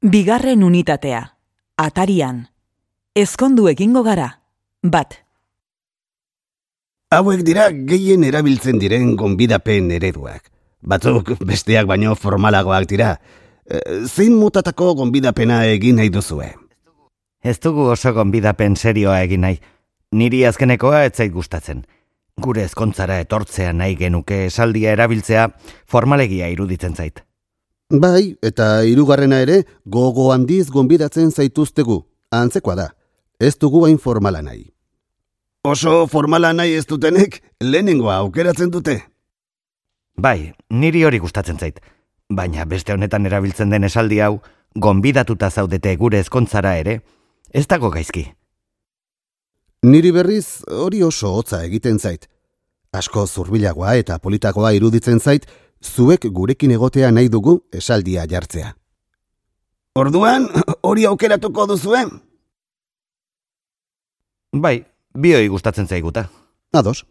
Bigarren unitatea. Atarian. Ezkondu egingo gara. Bat. Hauek dira gehien erabiltzen diren gonbidapen ereduak. Batzuk besteak baino formalagoak dira. E, zein motatako gonbidapena egin nahi duzue? Ez dugu oso gonbidapen serioa egin nahi. Niri azkenekoa ez zait gustatzen. Gure ezkontzara etortzea nahi genuke esaldia erabiltzea formalegia iruditzen zait. Bai, eta hirugarrena ere gogo handiz gonbidatzen zaituztegu. Antzekoa da. Ez dugu hain formala nahi. Oso formala nahi ez dutenek lehenengoa aukeratzen dute. Bai, niri hori gustatzen zait. Baina beste honetan erabiltzen den esaldi hau, gonbidatuta zaudete gure ezkontzara ere, ez dago gaizki. Niri berriz hori oso hotza egiten zait. Asko zurbilagoa eta politagoa iruditzen zait, zuek gurekin egotea nahi dugu esaldia jartzea. Orduan, hori aukeratuko duzuen? Bai, bioi gustatzen zaiguta. Ados.